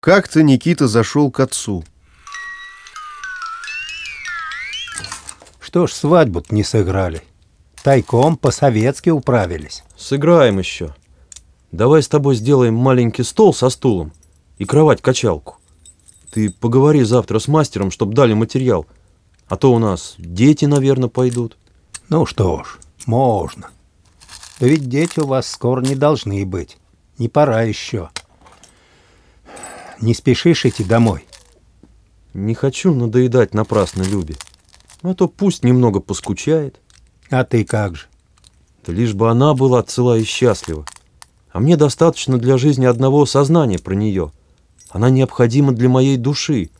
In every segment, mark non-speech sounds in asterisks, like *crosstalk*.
Как-то Никита зашел к отцу. Что ж свадьбу не сыграли? Тайком по-советски управились. Сыграем еще. Давай с тобой сделаем маленький стол со стулом и кровать-качалку. Ты поговори завтра с мастером, чтоб дали материал. А то у нас дети, наверное, пойдут. Ну что ж, можно. Да ведь дети у вас скоро не должны быть. Не пора еще. Не спешишь идти домой? Не хочу надоедать напрасно Любе. А то пусть немного поскучает. А ты как же? Да лишь бы она была цела и счастлива. А мне достаточно для жизни одного сознания про нее. Она необходима для моей души.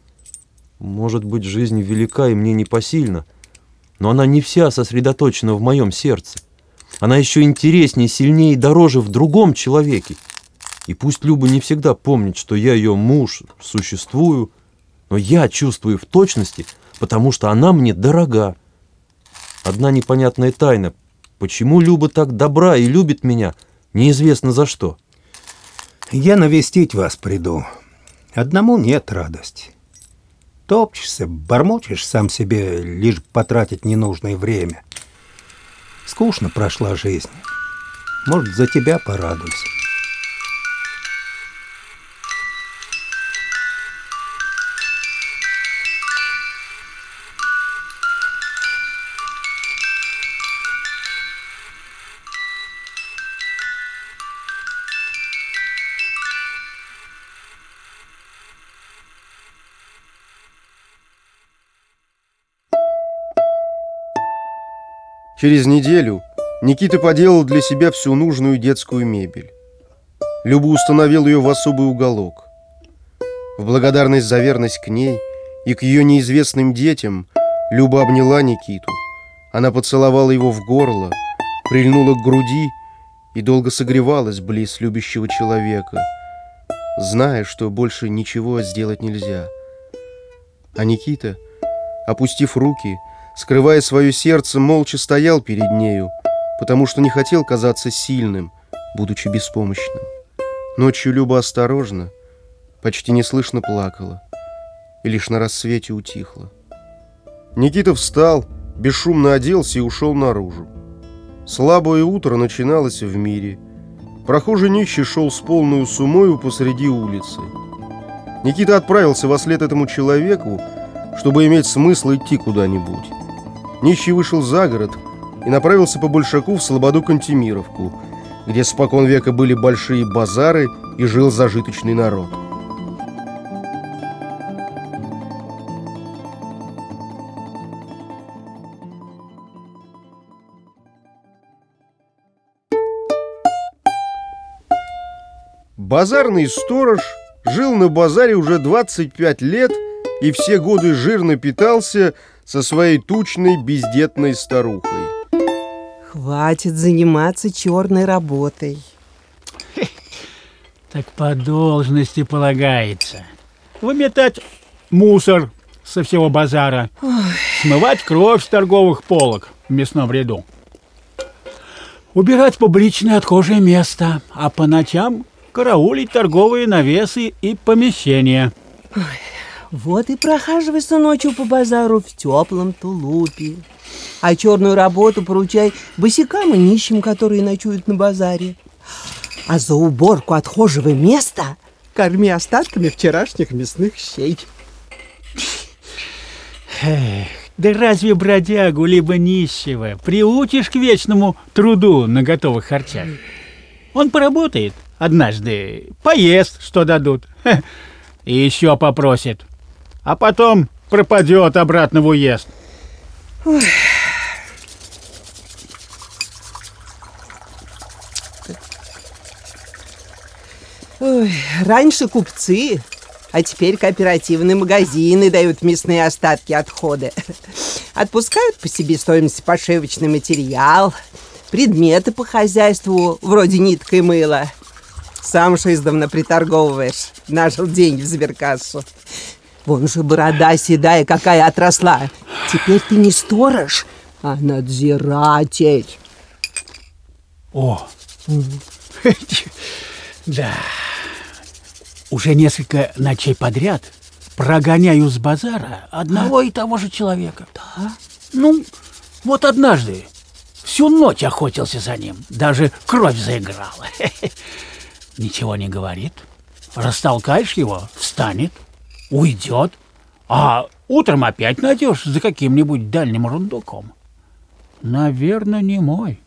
Может быть, жизнь велика и мне непосильна, но она не вся сосредоточена в моем сердце. Она еще интереснее, сильнее и дороже в другом человеке. И пусть Люба не всегда помнит, что я ее муж, существую, но я чувствую в точности, потому что она мне дорога. Одна непонятная тайна. Почему Люба так добра и любит меня, неизвестно за что. Я навестить вас приду. Одному нет радости. Топчешься, бормочешь сам себе, лишь потратить ненужное время. Скучно прошла жизнь. Может, за тебя порадуюсь. Через неделю Никита поделал для себя всю нужную детскую мебель. Люба установил ее в особый уголок. В благодарность за верность к ней и к ее неизвестным детям Люба обняла Никиту. Она поцеловала его в горло, прильнула к груди и долго согревалась близ любящего человека, зная, что больше ничего сделать нельзя. А Никита, опустив руки, скрывая свое сердце, молча стоял перед нею, потому что не хотел казаться сильным, будучи беспомощным. Ночью Люба осторожно, почти неслышно плакала, и лишь на рассвете утихла. Никита встал, бесшумно оделся и ушел наружу. Слабое утро начиналось в мире. Прохожий нищий шел с полную сумою посреди улицы. Никита отправился во след этому человеку, чтобы иметь смысл идти куда-нибудь. Нищий вышел за город и направился по Большаку в Слободу-Кантемировку, где спокон века были большие базары и жил зажиточный народ. Базарный сторож жил на базаре уже 25 лет и все годы жирно питался со своей тучной бездетной старухой. Хватит заниматься черной работой. *laughs* Так по должности полагается. Выметать мусор со всего базара. Ой. Смывать кровь с торговых полок в мясном ряду. Убирать публичное отхожее место, а по ночам караулить торговые навесы и помещения. Ой. Вот и прохаживайся ночью по базару в теплом тулупе. А черную работу поручай босикам и нищим, которые ночуют на базаре. А за уборку отхожего места корми остатками вчерашних мясных щей. Эх, да разве бродягу либо нищего приучишь к вечному труду на готовых харчах? Он поработает однажды, поест, что дадут, *laughs* и еще попросит а потом пропадет обратно в уезд. Ой. Раньше купцы, а теперь кооперативные магазины дают мясные остатки отхода. Отпускают по себестоимости пошивочный материал, предметы по хозяйству, вроде нитка и мыла. Сам же издавна приторговываешь, нажил деньги в сберкассу. Вон же борода седая какая отросла. Теперь ты не сторож, а надзиратель. О, *laughs* да. Уже несколько ночей подряд прогоняю с базара одного и того же человека. Да? Ну, вот однажды всю ночь охотился за ним, даже кровь заиграла. *laughs* Ничего не говорит. Растолкаешь его, встанет, уйдет, а утром опять найдешь за каким-нибудь дальним рундуком. Наверное, не мой.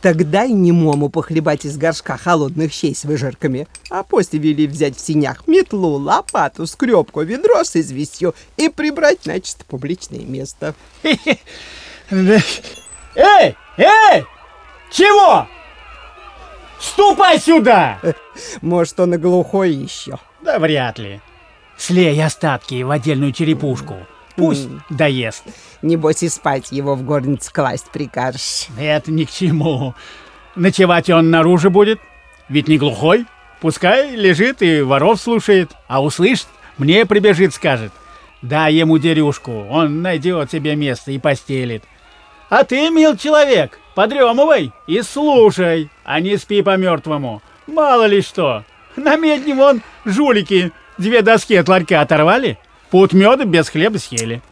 Тогда и немому похлебать из горшка холодных щей с выжарками. А после вели взять в синях метлу, лопату, скребку, ведро с известью и прибрать начисто публичное место. *laughs* Эй, эй! Чего? Ступай сюда! Может, он и глухой еще. Да вряд ли. Слей остатки в отдельную черепушку. Пусть mm. доест. Небось и спать его в горнице класть прикажешь. Это ни к чему. Ночевать он наружу будет, ведь не глухой. Пускай лежит и воров слушает, а услышит, мне прибежит, скажет. Дай ему дерюшку, он найдет себе место и постелит. А ты, мил человек, подремывай и слушай, а не спи по-мертвому. Мало ли что. На медне вон жулики две доски от ларька оторвали, пут меда без хлеба съели.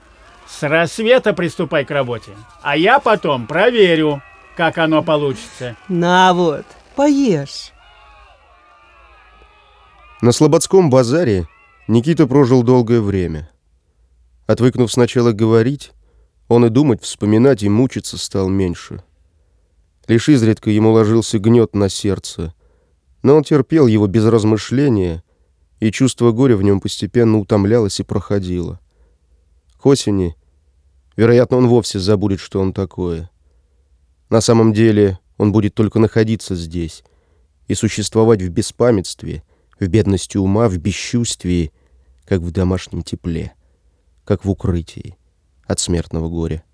С рассвета приступай к работе, а я потом проверю, как оно получится. На вот, поешь. На Слободском базаре Никита прожил долгое время. Отвыкнув сначала говорить, он и думать, вспоминать и мучиться стал меньше. Лишь изредка ему ложился гнет на сердце, но он терпел его без размышления, и чувство горя в нем постепенно утомлялось и проходило. К осени, вероятно, он вовсе забудет, что он такое. На самом деле он будет только находиться здесь и существовать в беспамятстве, в бедности ума, в бесчувствии, как в домашнем тепле, как в укрытии от смертного горя.